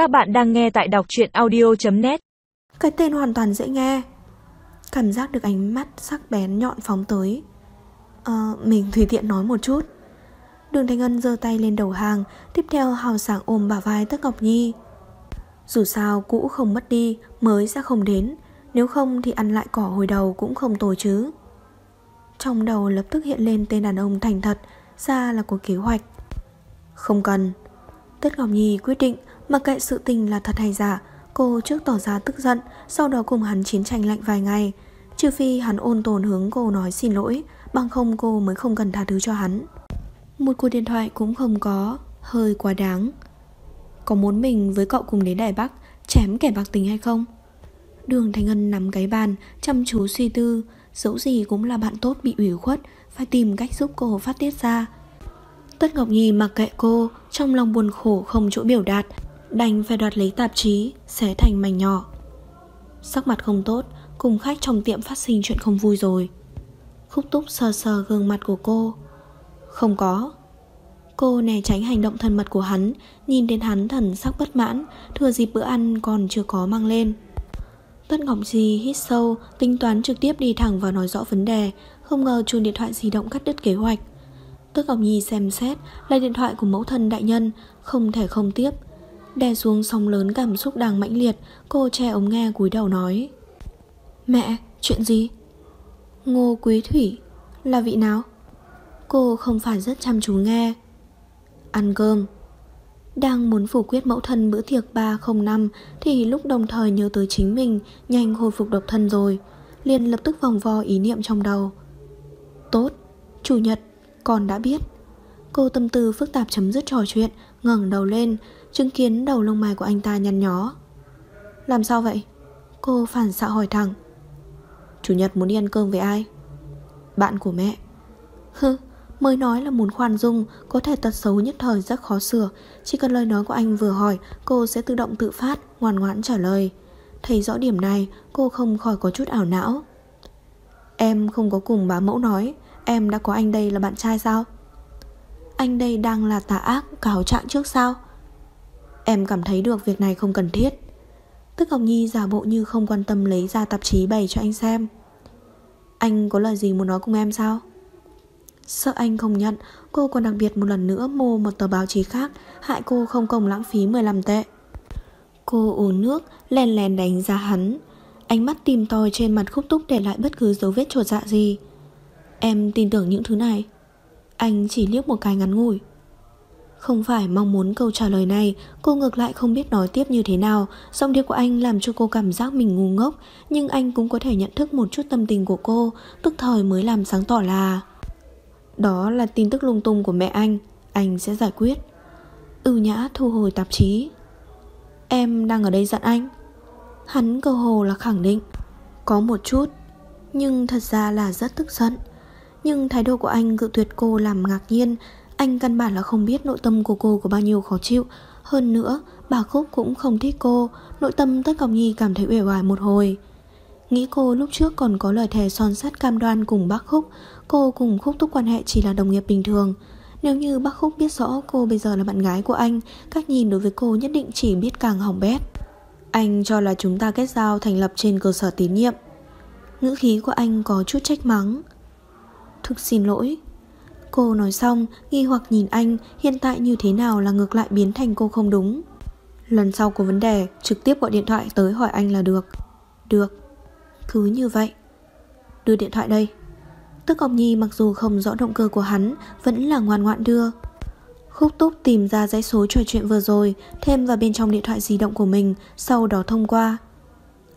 Các bạn đang nghe tại đọc truyện audio.net Cái tên hoàn toàn dễ nghe. Cảm giác được ánh mắt sắc bén nhọn phóng tới. Ờ, mình tùy tiện nói một chút. Đường Thanh Ân giơ tay lên đầu hàng Tiếp theo hào sảng ôm bả vai Tất Ngọc Nhi. Dù sao cũ không mất đi Mới sẽ không đến. Nếu không thì ăn lại cỏ hồi đầu cũng không tồi chứ. Trong đầu lập tức hiện lên tên đàn ông thành thật Ra là có kế hoạch. Không cần. Tất Ngọc Nhi quyết định Mặc kệ sự tình là thật hay giả, Cô trước tỏ ra tức giận, Sau đó cùng hắn chiến tranh lạnh vài ngày. Trừ phi hắn ôn tồn hướng cô nói xin lỗi, Bằng không cô mới không cần tha thứ cho hắn. Một cuộc điện thoại cũng không có, Hơi quá đáng. Có muốn mình với cậu cùng đến Đài Bắc, Chém kẻ bạc tình hay không? Đường Thành Ngân nắm cái bàn, Chăm chú suy tư, Dẫu gì cũng là bạn tốt bị ủy khuất, Phải tìm cách giúp cô phát tiết ra. Tất Ngọc Nhi mặc kệ cô, Trong lòng buồn khổ không chỗ biểu đạt. Đành phải đoạt lấy tạp chí, Xé thành mảnh nhỏ. Sắc mặt không tốt, Cùng khách trong tiệm phát sinh chuyện không vui rồi. Khúc túc sờ sờ gương mặt của cô. Không có. Cô né tránh hành động thân mật của hắn, Nhìn đến hắn thần sắc bất mãn, Thừa dịp bữa ăn còn chưa có mang lên. Tất Ngọc Di hít sâu, Tính toán trực tiếp đi thẳng vào nói rõ vấn đề, Không ngờ chuông điện thoại di động cắt đứt kế hoạch. Tức Ngọc Nhi xem xét Là điện thoại của mẫu thân đại nhân, Không thể không tiếp. Đè xuống sóng lớn cảm xúc đang mãnh liệt Cô che ống nghe cúi đầu nói. Mẹ, chuyện gì? Ngô Quý Thủy Là vị nào? Cô không phải rất chăm chú nghe. Ăn cơm. Đang muốn phủ quyết mẫu thân bữa tiệc 305 Thì lúc đồng thời nhớ tới chính mình Nhanh hồi phục độc thân rồi liền lập tức vòng vo ý niệm trong đầu. Tốt, chủ nhật Con đã biết. Cô tâm tư phức tạp chấm dứt trò chuyện ngẩng đầu lên Chứng kiến đầu lông mày của anh ta nhăn nhó Làm sao vậy? Cô phản xạ hỏi thẳng Chủ nhật muốn đi ăn cơm với ai? Bạn của mẹ Hừ, mới nói là muốn khoan dung Có thể tật xấu nhất thời rất khó sửa Chỉ cần lời nói của anh vừa hỏi Cô sẽ tự động tự phát, ngoan ngoãn trả lời Thấy rõ điểm này Cô không khỏi có chút ảo não Em không có cùng bá mẫu nói Em đã có anh đây là bạn trai sao? Anh đây đang là tà ác cáo trạng trước sao? Em cảm thấy được việc này không cần thiết. Tức Ngọc Nhi giả bộ như không quan tâm lấy ra tạp chí bày cho anh xem. Anh có lời gì muốn nói cùng em sao? Sợ anh không nhận, Cô còn đặc biệt một lần nữa mô một tờ báo chí khác, Hại cô không công lãng phí 15 tệ. Cô uống nước lèn lèn đánh giá hắn. Ánh mắt tìm tòi trên mặt khúc túc để lại bất cứ dấu vết trột dạ gì. Em tin tưởng những thứ này. Anh chỉ liếc một cái ngắn ngủi. Không phải mong muốn câu trả lời này, Cô ngược lại không biết nói tiếp như thế nào. Giọng điệu của anh làm cho cô cảm giác mình ngu ngốc, Nhưng anh cũng có thể nhận thức một chút tâm tình của cô. Tức thời mới làm sáng tỏ là, Đó là tin tức lung tung của mẹ anh Anh sẽ giải quyết. Ưu nhã thu hồi tạp chí. Em đang ở đây giận anh. Hắn cơ hồ là khẳng định. Có một chút, Nhưng thật ra là rất tức giận. Nhưng thái độ của anh cự tuyệt cô làm ngạc nhiên. Anh căn bản là không biết nội tâm của cô có bao nhiêu khó chịu. Hơn nữa, bà Khúc cũng không thích cô. Nội tâm Tất Ngọc Nhi cảm thấy uể oải một hồi. Nghĩ cô lúc trước còn có lời thề son sắt cam đoan cùng bác Khúc, Cô cùng Khúc Túc quan hệ chỉ là đồng nghiệp bình thường. Nếu như bác Khúc biết rõ cô bây giờ là bạn gái của anh, Cách nhìn đối với cô nhất định chỉ biết càng hỏng bét. Anh cho là chúng ta kết giao thành lập trên cơ sở tín nhiệm. Ngữ khí của anh có chút trách mắng. Thực xin lỗi Cô nói xong, nghi hoặc nhìn anh hiện tại như thế nào là ngược lại biến thành cô không đúng. Lần sau có vấn đề, trực tiếp gọi điện thoại tới hỏi anh là được. Được. Cứ như vậy. Đưa điện thoại đây. Tức Ngọc Nhi mặc dù không rõ động cơ của hắn, vẫn là ngoan ngoãn đưa. Khúc Túc tìm ra dãy số trò chuyện vừa rồi, thêm vào bên trong điện thoại di động của mình, sau đó thông qua.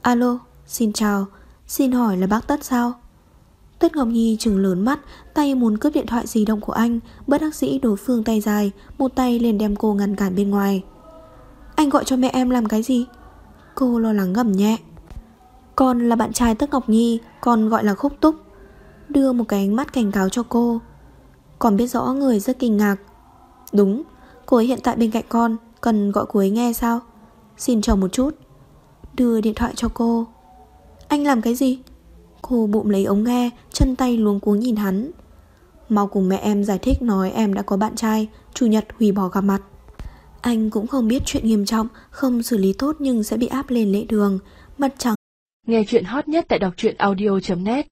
Alo, xin chào, xin hỏi là bác Tất sao? Tất Ngọc Nhi trừng lớn mắt, Tay muốn cướp điện thoại di động của anh. Bất đắc dĩ đối phương tay dài, Một tay liền đem cô ngăn cản bên ngoài. Anh gọi cho mẹ em làm cái gì? Cô lo lắng gầm nhẹ. Con là bạn trai Tất Ngọc Nhi, Con gọi là Khúc Túc. Đưa một cái ánh mắt cảnh cáo cho cô. Còn biết rõ người rất kinh ngạc. Đúng, Cô ấy hiện tại bên cạnh con, Cần gọi cô ấy nghe sao? Xin chờ một chút. Đưa điện thoại cho cô. Anh làm cái gì? Cô bụng lấy ống nghe Chân tay luống cuống nhìn hắn Mau cùng mẹ em giải thích nói em đã có bạn trai Chủ nhật hủy bỏ gặp mặt Anh cũng không biết chuyện nghiêm trọng, không xử lý tốt nhưng sẽ bị áp lên lễ đường. Mặt trắng. Nghe chuyện hot nhất tại đọc truyện audio.net